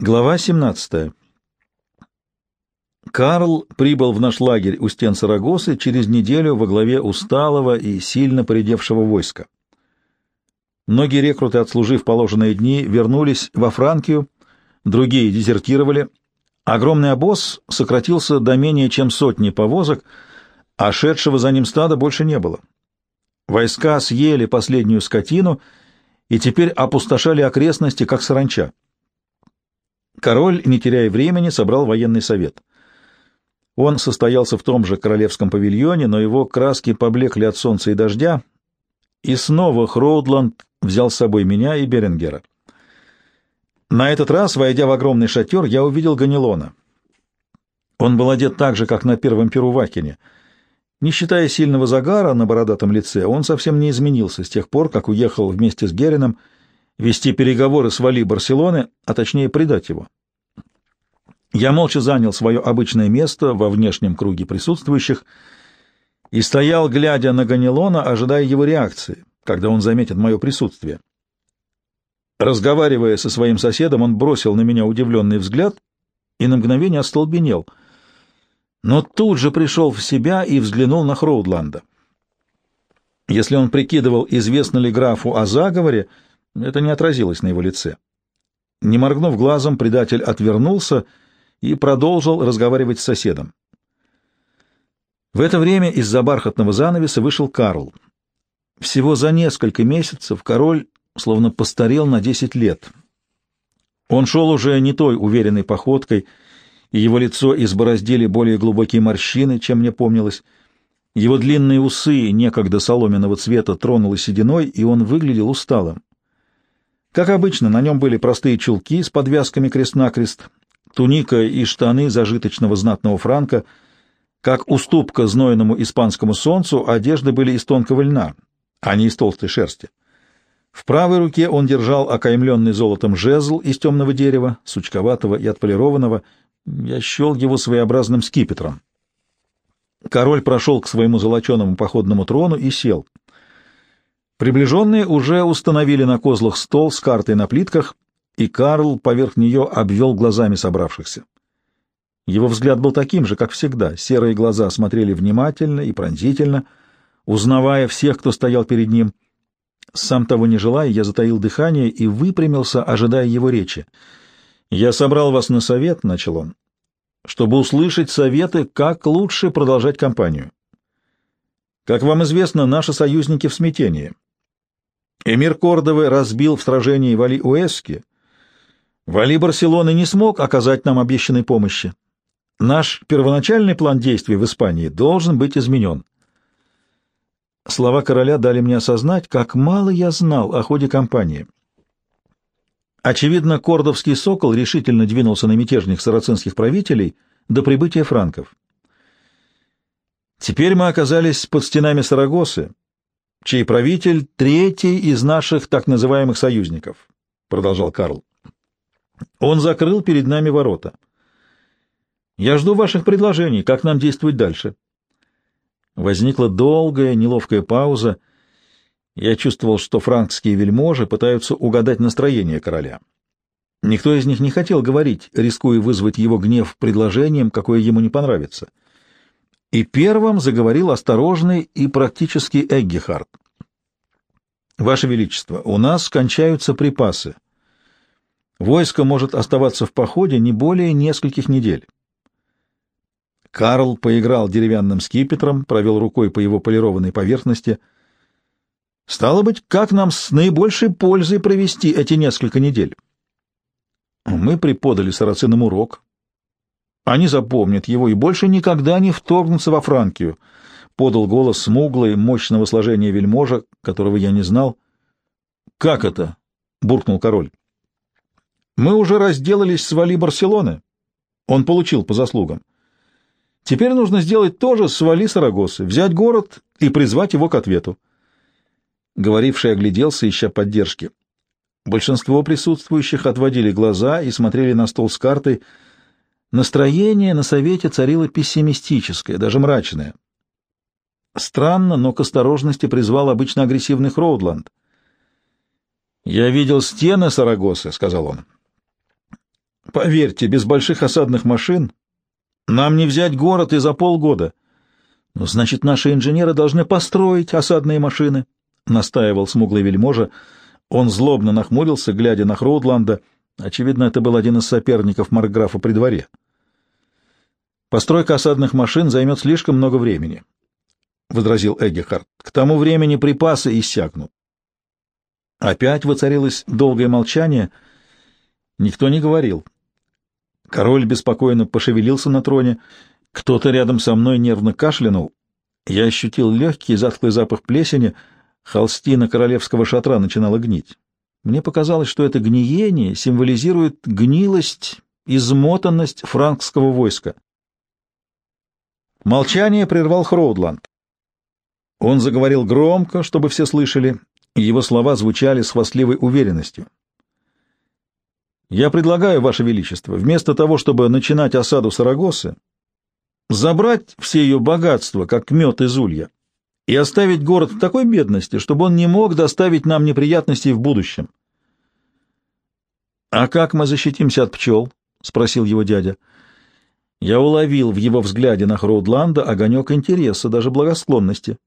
Глава 17. Карл прибыл в наш лагерь у стен Сарагосы через неделю во главе усталого и сильно поредевшего войска. Многие рекруты, отслужив положенные дни, вернулись во Франкию, другие дезертировали. Огромный обоз сократился до менее чем сотни повозок, а шедшего за ним стада больше не было. Войска съели последнюю скотину и теперь опустошали окрестности, как саранча. Король, не теряя времени, собрал военный совет. Он состоялся в том же королевском павильоне, но его краски поблекли от солнца и дождя, и снова Хроудланд взял с собой меня и Беренгера. На этот раз, войдя в огромный шатер, я увидел Ганилона. Он был одет так же, как на первом перу Вакине. Не считая сильного загара на бородатом лице, он совсем не изменился с тех пор, как уехал вместе с Герином вести переговоры с Вали Барселоны, а точнее предать его. Я молча занял свое обычное место во внешнем круге присутствующих и стоял, глядя на Ганилона, ожидая его реакции, когда он заметит мое присутствие. Разговаривая со своим соседом, он бросил на меня удивленный взгляд и на мгновение остолбенел, но тут же пришел в себя и взглянул на Хроудланда. Если он прикидывал, известно ли графу о заговоре, это не отразилось на его лице. Не моргнув глазом, предатель отвернулся и продолжил разговаривать с соседом. В это время из-за бархатного занавеса вышел Карл. Всего за несколько месяцев король словно постарел на десять лет. Он шел уже не той уверенной походкой, и его лицо избороздили более глубокие морщины, чем мне помнилось. Его длинные усы, некогда соломенного цвета, тронуло сединой, и он выглядел усталым. Как обычно, на нем были простые чулки с подвязками крест-накрест, туника и штаны зажиточного знатного франка. Как уступка знойному испанскому солнцу, одежды были из тонкого льна, а не из толстой шерсти. В правой руке он держал окаймленный золотом жезл из темного дерева, сучковатого и отполированного. Я щел его своеобразным скипетром. Король прошел к своему золоченому походному трону и сел — Приближенные уже установили на козлах стол с картой на плитках, и Карл поверх нее обвел глазами собравшихся. Его взгляд был таким же, как всегда. Серые глаза смотрели внимательно и пронзительно, узнавая всех, кто стоял перед ним. Сам того не желая, я затаил дыхание и выпрямился, ожидая его речи. «Я собрал вас на совет», — начал он, — «чтобы услышать советы, как лучше продолжать кампанию. Как вам известно, наши союзники в смятении». Эмир Кордовы разбил в сражении Вали Уэски. Вали Барселоны не смог оказать нам обещанной помощи. Наш первоначальный план действий в Испании должен быть изменен. Слова короля дали мне осознать, как мало я знал о ходе кампании. Очевидно, кордовский сокол решительно двинулся на мятежных сарацинских правителей до прибытия франков. Теперь мы оказались под стенами Сарагосы, чей правитель — третий из наших так называемых союзников, — продолжал Карл. Он закрыл перед нами ворота. Я жду ваших предложений, как нам действовать дальше. Возникла долгая, неловкая пауза. Я чувствовал, что франкские вельможи пытаются угадать настроение короля. Никто из них не хотел говорить, рискуя вызвать его гнев предложением, какое ему не понравится. — и первым заговорил осторожный и практически Эггихард. «Ваше Величество, у нас кончаются припасы. Войско может оставаться в походе не более нескольких недель». Карл поиграл деревянным скипетром, провел рукой по его полированной поверхности. «Стало быть, как нам с наибольшей пользой провести эти несколько недель?» Мы преподали сарацинам урок, они запомнят его и больше никогда не вторгнутся во Франкию, — подал голос смуглый, мощного сложения вельможа, которого я не знал. — Как это? — буркнул король. — Мы уже разделались с Вали Барселоны. Он получил по заслугам. Теперь нужно сделать то же с Вали Сарагосы, взять город и призвать его к ответу. Говоривший огляделся, ища поддержки. Большинство присутствующих отводили глаза и смотрели на стол с картой — Настроение на совете царило пессимистическое, даже мрачное. Странно, но к осторожности призвал обычно агрессивный Хроудланд. «Я видел стены Сарагосы», — сказал он. Поверьте, без больших осадных машин нам не взять город и за полгода. Ну, значит, наши инженеры должны построить осадные машины, — настаивал смуглый вельможа. Он злобно нахмурился, глядя на Хроудланда. Очевидно, это был один из соперников Маркграфа при дворе. Постройка осадных машин займет слишком много времени, — возразил Эггехард. К тому времени припасы иссякнут. Опять воцарилось долгое молчание. Никто не говорил. Король беспокойно пошевелился на троне. Кто-то рядом со мной нервно кашлянул. Я ощутил легкий затхлый запах плесени. Холстина королевского шатра начинала гнить. Мне показалось, что это гниение символизирует гнилость, измотанность франкского войска. Молчание прервал Хроудланд. Он заговорил громко, чтобы все слышали, и его слова звучали с хвастливой уверенностью. «Я предлагаю, Ваше Величество, вместо того, чтобы начинать осаду Сарагосы, забрать все ее богатства, как мед из улья, и оставить город в такой бедности, чтобы он не мог доставить нам неприятностей в будущем». «А как мы защитимся от пчел?» — спросил его дядя. Я уловил в его взгляде на Хроудланда огонек интереса, даже благосклонности.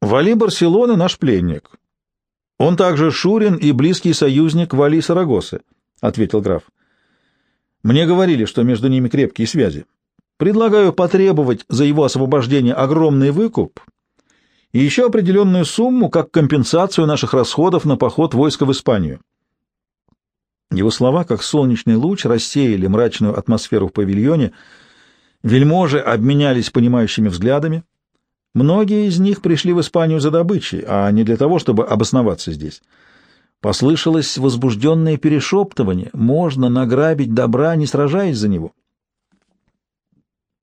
Вали Барселоны наш пленник. Он также Шурин и близкий союзник Вали Сарагосы, — ответил граф. Мне говорили, что между ними крепкие связи. Предлагаю потребовать за его освобождение огромный выкуп и еще определенную сумму как компенсацию наших расходов на поход войска в Испанию. Его слова, как солнечный луч, рассеяли мрачную атмосферу в павильоне. Вельможи обменялись понимающими взглядами. Многие из них пришли в Испанию за добычей, а не для того, чтобы обосноваться здесь. Послышалось возбужденное перешептывание. Можно награбить добра, не сражаясь за него.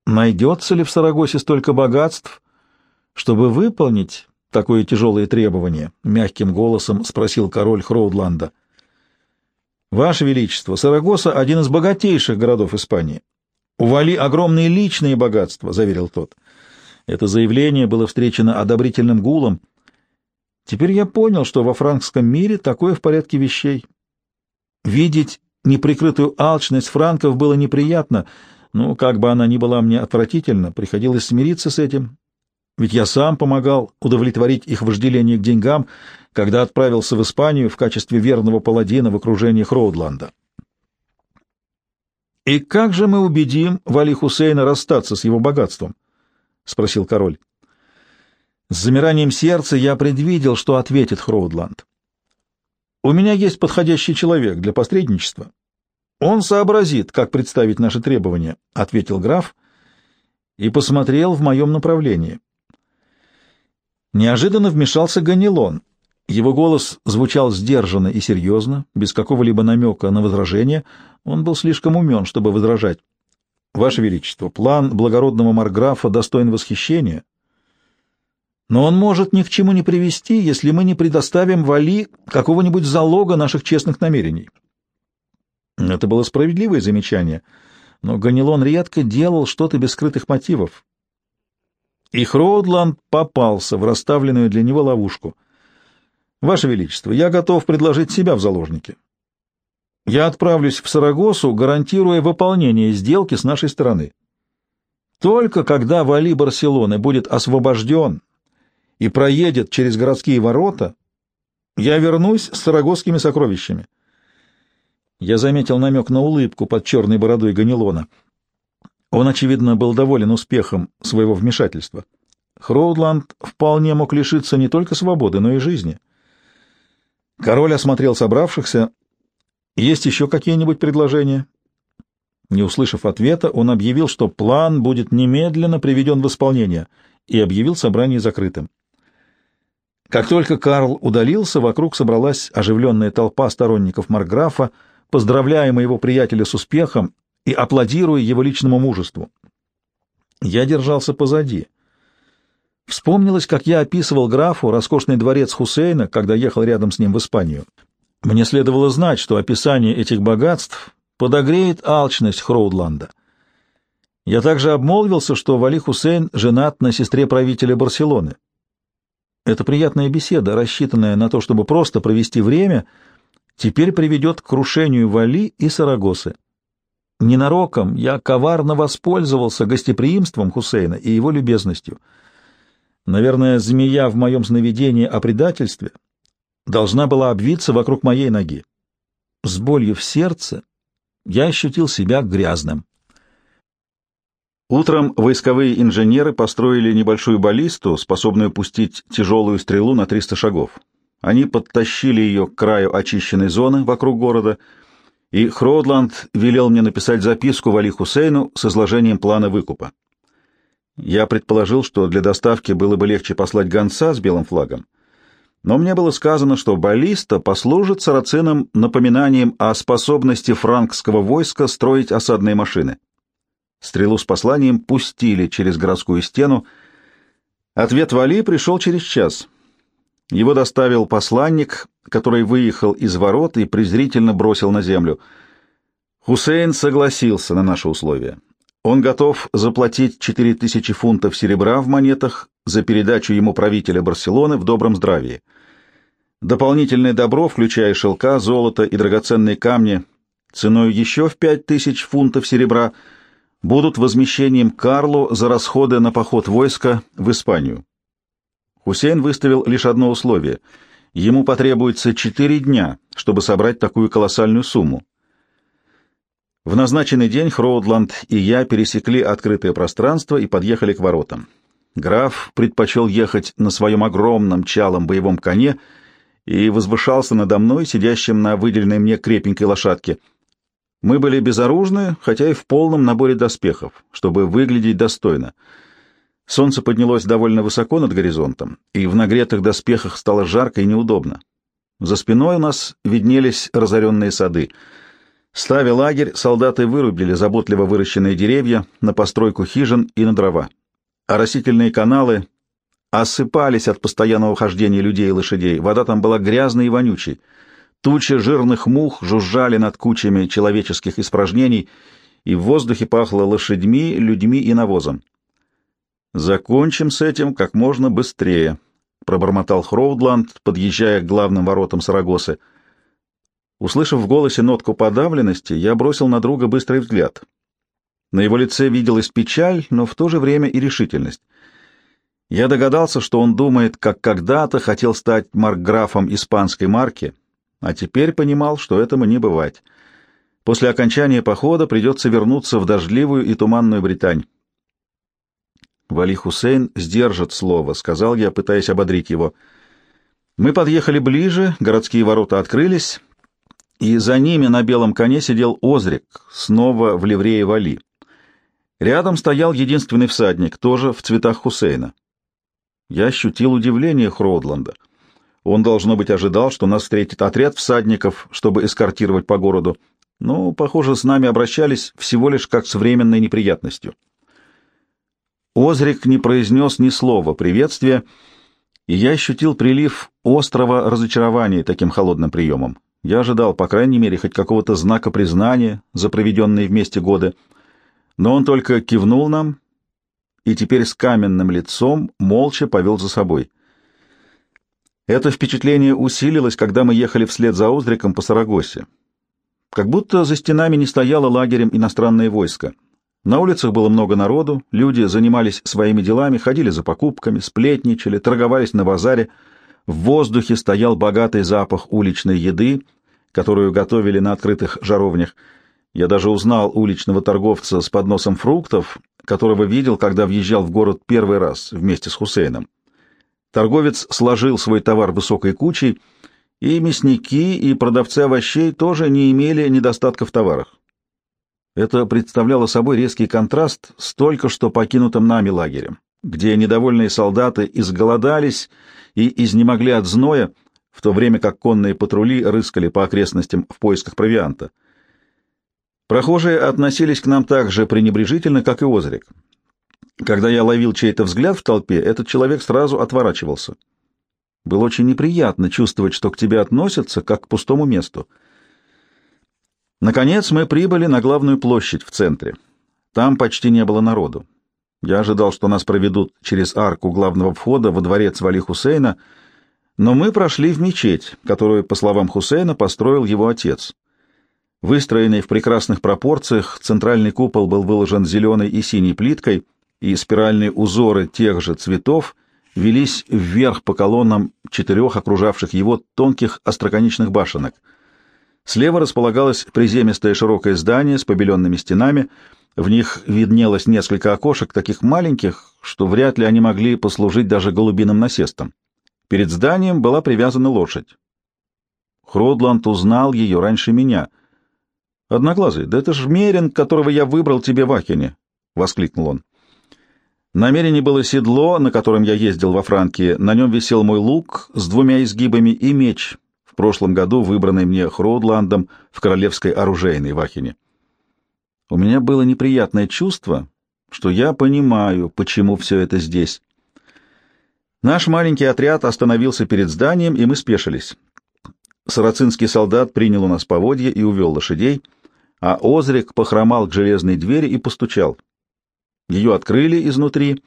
Найдется ли в Сарагосе столько богатств, чтобы выполнить такое тяжелое требование? Мягким голосом спросил король Хроудланда. Ваше Величество, Сарагоса — один из богатейших городов Испании. Ували огромные личные богатства, — заверил тот. Это заявление было встречено одобрительным гулом. Теперь я понял, что во франкском мире такое в порядке вещей. Видеть неприкрытую алчность франков было неприятно, но, как бы она ни была мне отвратительна, приходилось смириться с этим, ведь я сам помогал удовлетворить их вожделение к деньгам, когда отправился в Испанию в качестве верного паладина в окружении Хроудланда. «И как же мы убедим Вали Хусейна расстаться с его богатством?» — спросил король. С замиранием сердца я предвидел, что ответит Хроудланд. «У меня есть подходящий человек для посредничества. Он сообразит, как представить наши требования», — ответил граф и посмотрел в моем направлении. Неожиданно вмешался Ганилон. Его голос звучал сдержанно и серьезно, без какого-либо намека на возражение. Он был слишком умен, чтобы возражать. «Ваше Величество, план благородного Марграфа достоин восхищения, но он может ни к чему не привести, если мы не предоставим Вали какого-нибудь залога наших честных намерений». Это было справедливое замечание, но Ганилон редко делал что-то без скрытых мотивов. И Хроудланд попался в расставленную для него ловушку — Ваше Величество, я готов предложить себя в заложники. Я отправлюсь в Сарагосу, гарантируя выполнение сделки с нашей стороны. Только когда Вали Барселоны будет освобожден и проедет через городские ворота, я вернусь с сарагосскими сокровищами. Я заметил намек на улыбку под черной бородой Ганилона. Он, очевидно, был доволен успехом своего вмешательства. Хроудланд вполне мог лишиться не только свободы, но и жизни. Король осмотрел собравшихся. Есть еще какие-нибудь предложения? Не услышав ответа, он объявил, что план будет немедленно приведен в исполнение, и объявил собрание закрытым. Как только Карл удалился, вокруг собралась оживленная толпа сторонников Марграфа, поздравляя моего приятеля с успехом и аплодируя его личному мужеству. Я держался позади. Вспомнилось, как я описывал графу роскошный дворец Хусейна, когда ехал рядом с ним в Испанию. Мне следовало знать, что описание этих богатств подогреет алчность Хроудланда. Я также обмолвился, что Вали Хусейн женат на сестре правителя Барселоны. Это приятная беседа, рассчитанная на то, чтобы просто провести время, теперь приведет к крушению Вали и Сарагосы. Ненароком я коварно воспользовался гостеприимством Хусейна и его любезностью. Наверное, змея в моем сновидении о предательстве должна была обвиться вокруг моей ноги. С болью в сердце я ощутил себя грязным. Утром войсковые инженеры построили небольшую баллисту, способную пустить тяжелую стрелу на 300 шагов. Они подтащили ее к краю очищенной зоны вокруг города, и Хроудланд велел мне написать записку Вали Хусейну с изложением плана выкупа. Я предположил, что для доставки было бы легче послать гонца с белым флагом, но мне было сказано, что баллиста послужит сарацинам напоминанием о способности франкского войска строить осадные машины. Стрелу с посланием пустили через городскую стену. Ответ Вали пришел через час. Его доставил посланник, который выехал из ворот и презрительно бросил на землю. Хусейн согласился на наши условия. Он готов заплатить 4000 фунтов серебра в монетах за передачу ему правителя Барселоны в добром здравии. Дополнительное добро, включая шелка, золото и драгоценные камни, ценой еще в 5000 фунтов серебра, будут возмещением Карлу за расходы на поход войска в Испанию. Хусейн выставил лишь одно условие. Ему потребуется четыре дня, чтобы собрать такую колоссальную сумму. В назначенный день Хроудланд и я пересекли открытое пространство и подъехали к воротам. Граф предпочел ехать на своем огромном чалом боевом коне и возвышался надо мной, сидящим на выделенной мне крепенькой лошадке. Мы были безоружны, хотя и в полном наборе доспехов, чтобы выглядеть достойно. Солнце поднялось довольно высоко над горизонтом, и в нагретых доспехах стало жарко и неудобно. За спиной у нас виднелись разоренные сады. Ставя лагерь, солдаты вырубили заботливо выращенные деревья на постройку хижин и на дрова. Оросительные каналы осыпались от постоянного хождения людей и лошадей. Вода там была грязной и вонючей. Тучи жирных мух жужжали над кучами человеческих испражнений, и в воздухе пахло лошадьми, людьми и навозом. «Закончим с этим как можно быстрее», — пробормотал Хроудланд, подъезжая к главным воротам Сарагосы. Услышав в голосе нотку подавленности, я бросил на друга быстрый взгляд. На его лице виделась печаль, но в то же время и решительность. Я догадался, что он думает, как когда-то хотел стать маркграфом испанской марки, а теперь понимал, что этому не бывать. После окончания похода придется вернуться в дождливую и туманную Британь. Вали Хусейн сдержит слово, — сказал я, пытаясь ободрить его. Мы подъехали ближе, городские ворота открылись, и за ними на белом коне сидел Озрик, снова в ливрее Вали. Рядом стоял единственный всадник, тоже в цветах Хусейна. Я ощутил удивление Хроудланда. Он, должно быть, ожидал, что нас встретит отряд всадников, чтобы эскортировать по городу, но, похоже, с нами обращались всего лишь как с временной неприятностью. Озрик не произнес ни слова приветствия, и я ощутил прилив острого разочарования таким холодным приемом. Я ожидал, по крайней мере, хоть какого-то знака признания за проведенные вместе годы, но он только кивнул нам и теперь с каменным лицом молча повел за собой. Это впечатление усилилось, когда мы ехали вслед за Озриком по Сарагосе. Как будто за стенами не стояло лагерем иностранное войско. На улицах было много народу, люди занимались своими делами, ходили за покупками, сплетничали, торговались на базаре. В воздухе стоял богатый запах уличной еды, которую готовили на открытых жаровнях. Я даже узнал уличного торговца с подносом фруктов, которого видел, когда въезжал в город первый раз вместе с Хусейном. Торговец сложил свой товар высокой кучей, и мясники, и продавцы овощей тоже не имели недостатка в товарах. Это представляло собой резкий контраст с только что покинутым нами лагерем, где недовольные солдаты изголодались и изнемогли от зноя, в то время как конные патрули рыскали по окрестностям в поисках провианта. Прохожие относились к нам так же пренебрежительно, как и Озрик. Когда я ловил чей-то взгляд в толпе, этот человек сразу отворачивался. Было очень неприятно чувствовать, что к тебе относятся, как к пустому месту. Наконец мы прибыли на главную площадь в центре. Там почти не было народу. Я ожидал, что нас проведут через арку главного входа во дворец Вали Хусейна, Но мы прошли в мечеть, которую, по словам Хусейна, построил его отец. Выстроенный в прекрасных пропорциях, центральный купол был выложен зеленой и синей плиткой, и спиральные узоры тех же цветов велись вверх по колоннам четырех окружавших его тонких остроконечных башенок. Слева располагалось приземистое широкое здание с побеленными стенами, в них виднелось несколько окошек, таких маленьких, что вряд ли они могли послужить даже голубиным насестом. Перед зданием была привязана лошадь. Хродланд узнал ее раньше меня. «Одноглазый, да это ж Мерин, которого я выбрал тебе в Ахене!» — воскликнул он. Намерение было седло, на котором я ездил во Франкии. На нем висел мой лук с двумя изгибами и меч, прошлом году выбранный мне Хроудландом в королевской оружейной в Ахене. У меня было неприятное чувство, что я понимаю, почему все это здесь. Наш маленький отряд остановился перед зданием, и мы спешились. Сарацинский солдат принял у нас поводья и увел лошадей, а Озрик похромал к железной двери и постучал. Ее открыли изнутри,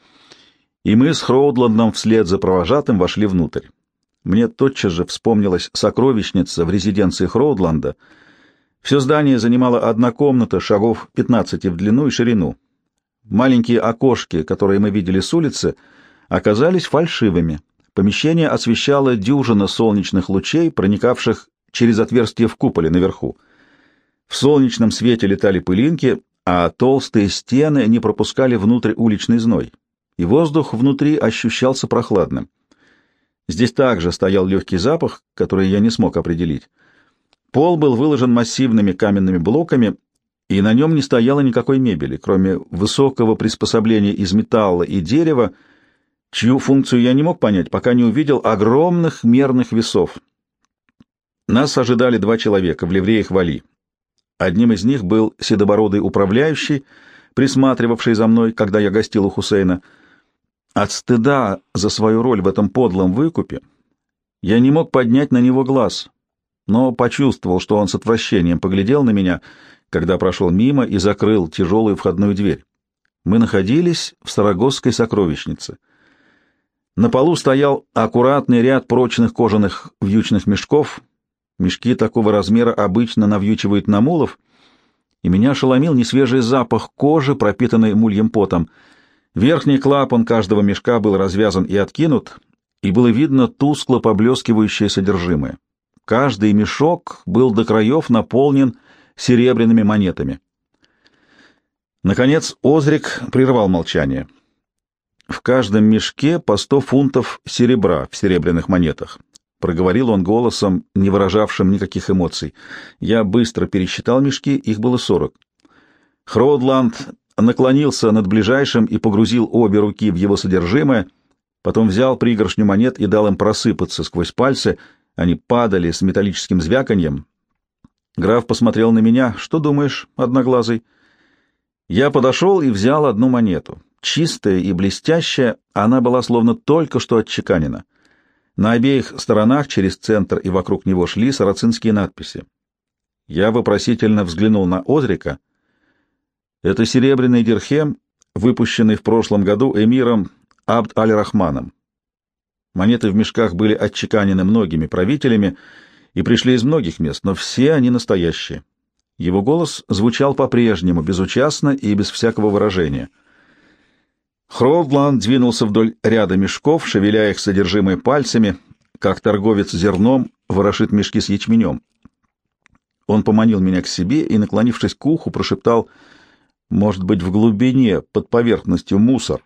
и мы с Хроудландом вслед за провожатым вошли внутрь. Мне тотчас же вспомнилась сокровищница в резиденции Хроудланда. Все здание занимало одна комната, шагов 15 в длину и ширину. Маленькие окошки, которые мы видели с улицы, оказались фальшивыми. Помещение освещало дюжина солнечных лучей, проникавших через отверстие в куполе наверху. В солнечном свете летали пылинки, а толстые стены не пропускали внутрь уличный зной, и воздух внутри ощущался прохладным. Здесь также стоял легкий запах, который я не смог определить. Пол был выложен массивными каменными блоками, и на нем не стояло никакой мебели, кроме высокого приспособления из металла и дерева, чью функцию я не мог понять, пока не увидел огромных мерных весов. Нас ожидали два человека в ливреях вали. Одним из них был седобородый управляющий, присматривавший за мной, когда я гостил у Хусейна. От стыда за свою роль в этом подлом выкупе я не мог поднять на него глаз, но почувствовал, что он с отвращением поглядел на меня, когда прошел мимо и закрыл тяжелую входную дверь. Мы находились в Сарагосской сокровищнице. На полу стоял аккуратный ряд прочных кожаных вьючных мешков, Мешки такого размера обычно навьючивают на мулов, и меня ошеломил несвежий запах кожи, пропитанной мульем потом. Верхний клапан каждого мешка был развязан и откинут, и было видно тускло поблескивающее содержимое. Каждый мешок был до краев наполнен серебряными монетами. Наконец Озрик прервал молчание. В каждом мешке по сто фунтов серебра в серебряных монетах. Проговорил он голосом, не выражавшим никаких эмоций. Я быстро пересчитал мешки, их было сорок. Хроудланд наклонился над ближайшим и погрузил обе руки в его содержимое, потом взял пригоршню монет и дал им просыпаться сквозь пальцы. Они падали с металлическим звяканьем. Граф посмотрел на меня. «Что думаешь, одноглазый?» Я подошел и взял одну монету. Чистая и блестящая, она была словно только что отчеканена. На обеих сторонах, через центр и вокруг него, шли сарацинские надписи. Я вопросительно взглянул на Озрика. Это серебряный дирхем, выпущенный в прошлом году эмиром Абд аль-Рахманом. Монеты в мешках были отчеканены многими правителями и пришли из многих мест, но все они настоящие. Его голос звучал по-прежнему, безучастно и без всякого выражения — Хроудланд двинулся вдоль ряда мешков, шевеля их содержимое пальцами, как торговец зерном ворошит мешки с ячменем. Он поманил меня к себе и, наклонившись к уху, прошептал, «Может быть, в глубине, под поверхностью, мусор».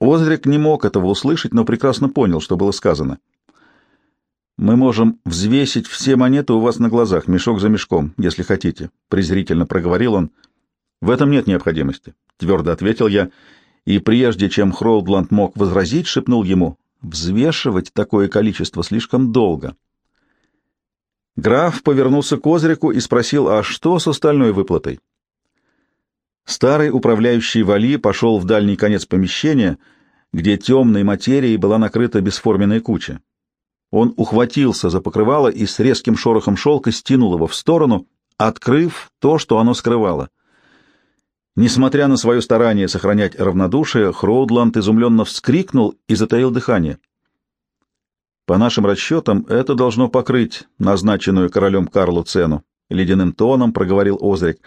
Озрик не мог этого услышать, но прекрасно понял, что было сказано. «Мы можем взвесить все монеты у вас на глазах, мешок за мешком, если хотите», — презрительно проговорил он. «В этом нет необходимости», — твердо ответил я, — и прежде чем Хроудланд мог возразить, шепнул ему «Взвешивать такое количество слишком долго». Граф повернулся к Озрику и спросил, а что с остальной выплатой? Старый управляющий Вали пошел в дальний конец помещения, где темной материей была накрыта бесформенная куча. Он ухватился за покрывало и с резким шорохом шелка стянул его в сторону, открыв то, что оно скрывало — Несмотря на свое старание сохранять равнодушие, Хроудланд изумленно вскрикнул и затаил дыхание. По нашим расчетам, это должно покрыть назначенную королем Карлу цену, — ледяным тоном проговорил Озрик.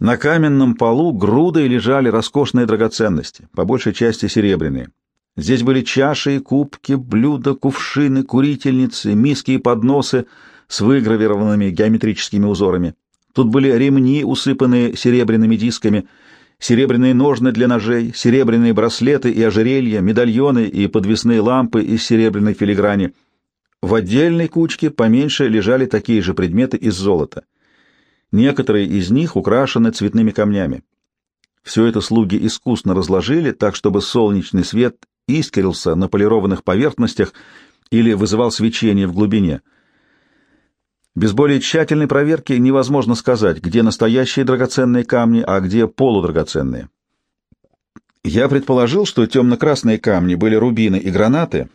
На каменном полу грудой лежали роскошные драгоценности, по большей части серебряные. Здесь были чаши и кубки, блюда, кувшины, курительницы, миски и подносы с выгравированными геометрическими узорами. Тут были ремни, усыпанные серебряными дисками, серебряные ножны для ножей, серебряные браслеты и ожерелья, медальоны и подвесные лампы из серебряной филиграни. В отдельной кучке поменьше лежали такие же предметы из золота. Некоторые из них украшены цветными камнями. Все это слуги искусно разложили, так чтобы солнечный свет искрился на полированных поверхностях или вызывал свечение в глубине — без более тщательной проверки невозможно сказать, где настоящие драгоценные камни, а где полудрагоценные. Я предположил, что темно-красные камни были рубины и гранаты,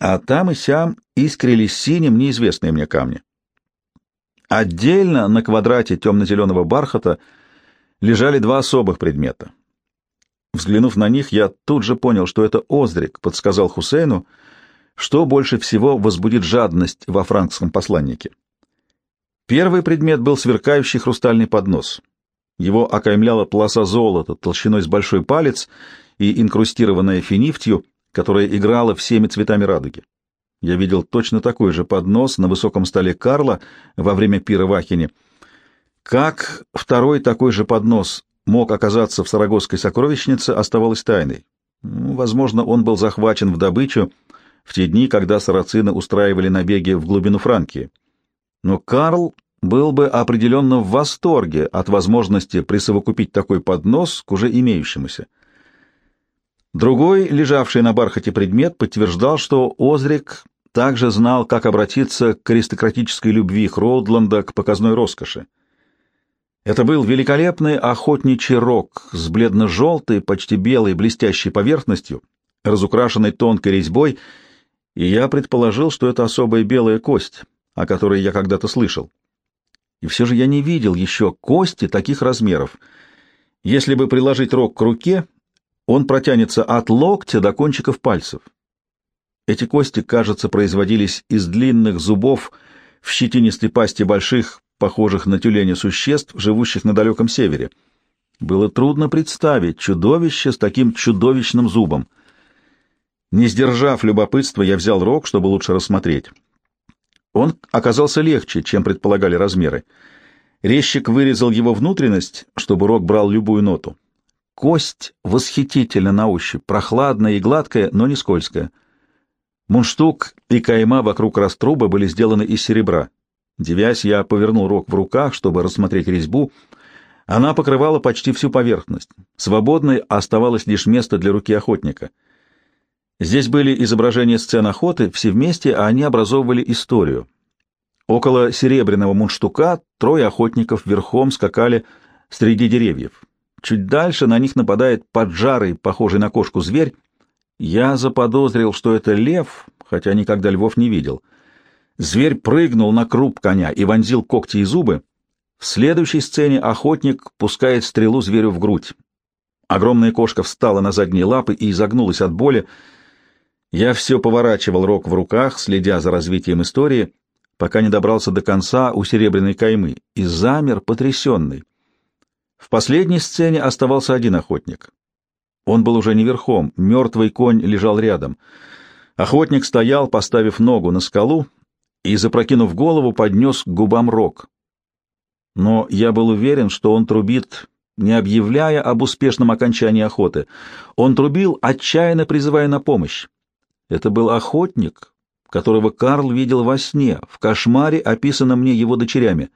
а там и сям искрились синим неизвестные мне камни. Отдельно на квадрате темно-зеленого бархата лежали два особых предмета. Взглянув на них, я тут же понял, что это Оздрик подсказал Хусейну, что больше всего возбудит жадность во франкском посланнике. Первый предмет был сверкающий хрустальный поднос. Его окаймляла полоса золота толщиной с большой палец и инкрустированная финифтью, которая играла всеми цветами радуги. Я видел точно такой же поднос на высоком столе Карла во время пира в Ахене. Как второй такой же поднос мог оказаться в Сарагосской сокровищнице, оставалось тайной. Возможно, он был захвачен в добычу в те дни, когда сарацины устраивали набеги в глубину Франкии но Карл был бы определенно в восторге от возможности присовокупить такой поднос к уже имеющемуся. Другой, лежавший на бархате предмет, подтверждал, что Озрик также знал, как обратиться к аристократической любви Хроудланда к показной роскоши. Это был великолепный охотничий рог с бледно-желтой, почти белой блестящей поверхностью, разукрашенной тонкой резьбой, и я предположил, что это особая белая кость — о которой я когда-то слышал. И все же я не видел еще кости таких размеров. Если бы приложить рог к руке, он протянется от локтя до кончиков пальцев. Эти кости, кажется, производились из длинных зубов в щетинистой пасти больших, похожих на тюленя существ, живущих на далеком севере. Было трудно представить чудовище с таким чудовищным зубом. Не сдержав любопытства, я взял рог, чтобы лучше рассмотреть. Он оказался легче, чем предполагали размеры. Резчик вырезал его внутренность, чтобы рог брал любую ноту. Кость восхитительно на ощупь, прохладная и гладкая, но не скользкая. Мунштук и кайма вокруг раструба были сделаны из серебра. Девясь, я повернул рог в руках, чтобы рассмотреть резьбу. Она покрывала почти всю поверхность. Свободной оставалось лишь место для руки охотника — Здесь были изображения сцен охоты, все вместе они образовывали историю. Около серебряного мундштука трое охотников верхом скакали среди деревьев. Чуть дальше на них нападает поджарый, похожий на кошку зверь. Я заподозрил, что это лев, хотя никогда львов не видел. Зверь прыгнул на круп коня и вонзил когти и зубы. В следующей сцене охотник пускает стрелу зверю в грудь. Огромная кошка встала на задние лапы и изогнулась от боли, я все поворачивал рог в руках, следя за развитием истории, пока не добрался до конца у серебряной каймы, и замер потрясенный. В последней сцене оставался один охотник. Он был уже не верхом, мертвый конь лежал рядом. Охотник стоял, поставив ногу на скалу, и, запрокинув голову, поднес к губам рог. Но я был уверен, что он трубит, не объявляя об успешном окончании охоты. Он трубил, отчаянно призывая на помощь. Это был охотник, которого Карл видел во сне, в кошмаре, описанном мне его дочерями.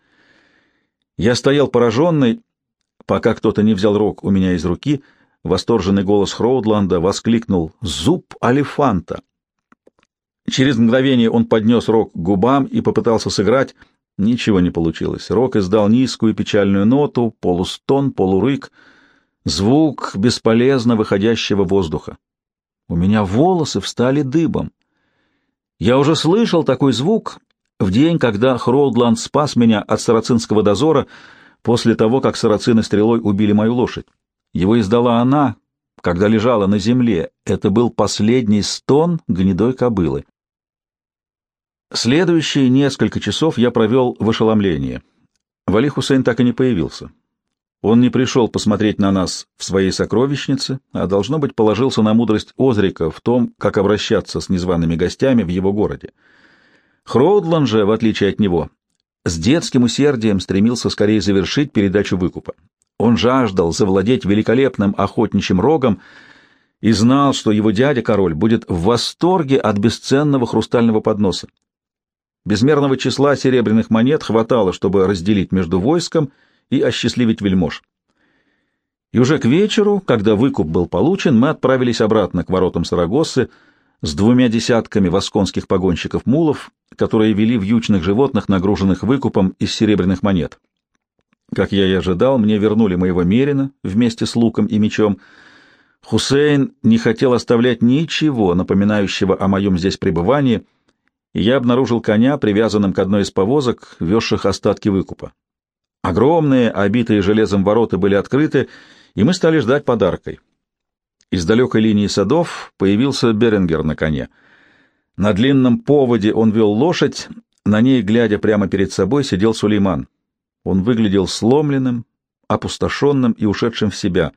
Я стоял пораженный, пока кто-то не взял рог у меня из руки. Восторженный голос Хроудланда воскликнул «Зуб алифанта!». Через мгновение он поднес рог к губам и попытался сыграть. Ничего не получилось. Рог издал низкую печальную ноту, полустон, полурык, звук бесполезно выходящего воздуха. У меня волосы встали дыбом. Я уже слышал такой звук в день, когда Хроудланд спас меня от сарацинского дозора после того, как сарацины стрелой убили мою лошадь. Его издала она, когда лежала на земле. Это был последний стон гнедой кобылы. Следующие несколько часов я провел в ошеломлении. Вали Хусейн так и не появился. Он не пришел посмотреть на нас в своей сокровищнице, а, должно быть, положился на мудрость Озрика в том, как обращаться с незваными гостями в его городе. Хроудлан же, в отличие от него, с детским усердием стремился скорее завершить передачу выкупа. Он жаждал завладеть великолепным охотничьим рогом и знал, что его дядя-король будет в восторге от бесценного хрустального подноса. Безмерного числа серебряных монет хватало, чтобы разделить между войском и осчастливить вельмож. И уже к вечеру, когда выкуп был получен, мы отправились обратно к воротам Сарагоссы с двумя десятками восконских погонщиков-мулов, которые вели вьючных животных, нагруженных выкупом из серебряных монет. Как я и ожидал, мне вернули моего мерина вместе с луком и мечом. Хусейн не хотел оставлять ничего, напоминающего о моем здесь пребывании — и я обнаружил коня, привязанным к одной из повозок, везших остатки выкупа. Огромные, обитые железом ворота были открыты, и мы стали ждать подаркой. Из далекой линии садов появился Беренгер на коне. На длинном поводе он вел лошадь, на ней, глядя прямо перед собой, сидел Сулейман. Он выглядел сломленным, опустошенным и ушедшим в себя.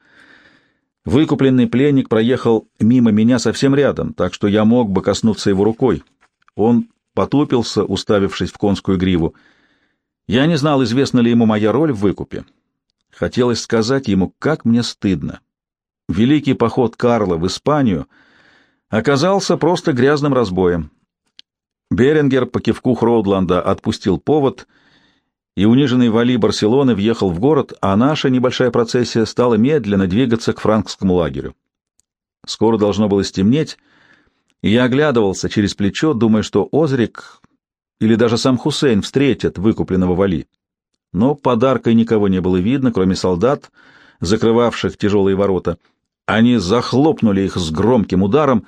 Выкупленный пленник проехал мимо меня совсем рядом, так что я мог бы коснуться его рукой. Он потупился, уставившись в конскую гриву. Я не знал, известна ли ему моя роль в выкупе. Хотелось сказать ему, как мне стыдно. Великий поход Карла в Испанию оказался просто грязным разбоем. Беренгер по кивку Хроудланда отпустил повод, и униженный вали Барселоны въехал в город, а наша небольшая процессия стала медленно двигаться к франкскому лагерю. Скоро должно было стемнеть, и я оглядывался через плечо, думая, что Озрик или даже сам Хусейн встретят выкупленного вали. Но подаркой никого не было видно, кроме солдат, закрывавших тяжелые ворота. Они захлопнули их с громким ударом,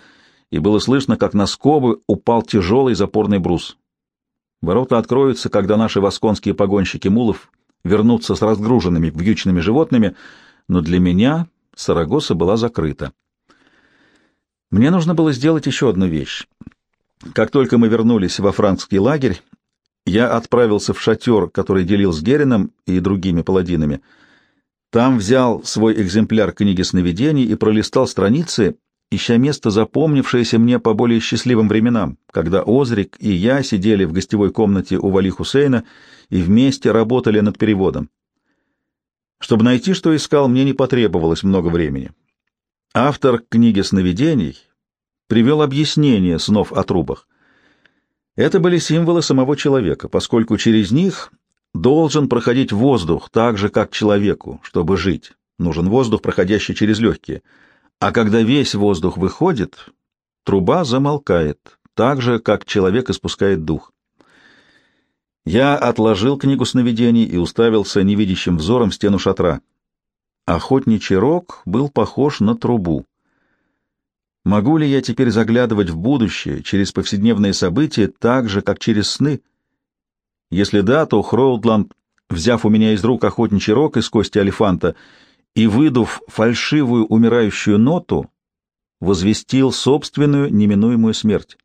и было слышно, как на скобы упал тяжелый запорный брус. Ворота откроются, когда наши восконские погонщики мулов вернутся с разгруженными вьючными животными, но для меня Сарагоса была закрыта. Мне нужно было сделать еще одну вещь. Как только мы вернулись во франкский лагерь, я отправился в шатер, который делил с Герином и другими паладинами. Там взял свой экземпляр книги сновидений и пролистал страницы, ища место, запомнившееся мне по более счастливым временам, когда Озрик и я сидели в гостевой комнате у Вали Хусейна и вместе работали над переводом. Чтобы найти, что искал, мне не потребовалось много времени. Автор книги сновидений привел объяснение снов о трубах. Это были символы самого человека, поскольку через них должен проходить воздух так же, как человеку, чтобы жить. Нужен воздух, проходящий через легкие. А когда весь воздух выходит, труба замолкает, так же, как человек испускает дух. Я отложил книгу сновидений и уставился невидящим взором в стену шатра. Охотничий рог был похож на трубу. Могу ли я теперь заглядывать в будущее через повседневные события так же, как через сны? Если да, то Хроудланд, взяв у меня из рук охотничий рог из кости алифанта и выдув фальшивую умирающую ноту, возвестил собственную неминуемую смерть.